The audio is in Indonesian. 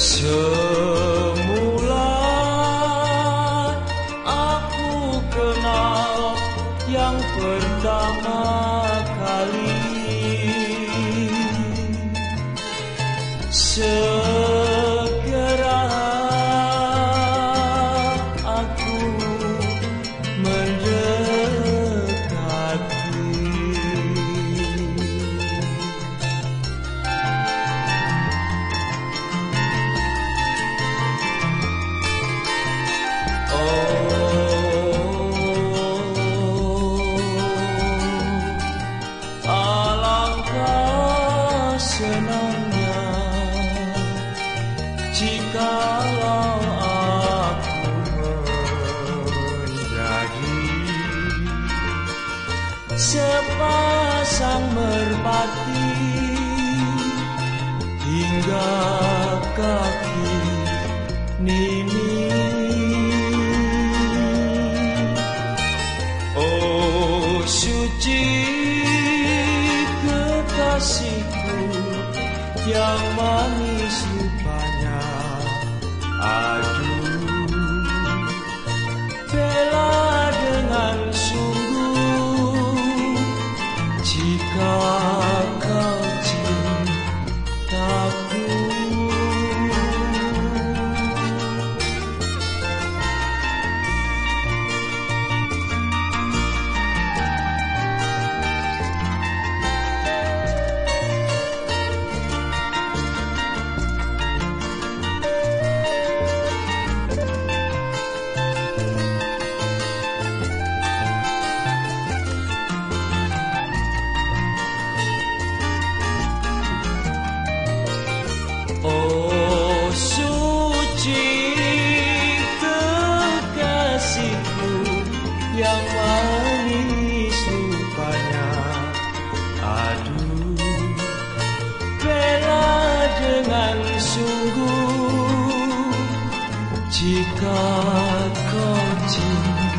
Semula aku kenal yang pertama kali. Segera jikalau aku menjadi sepasang merpati hingga kaki Nini. Oh suci kekasihku yang manis jika kau cinta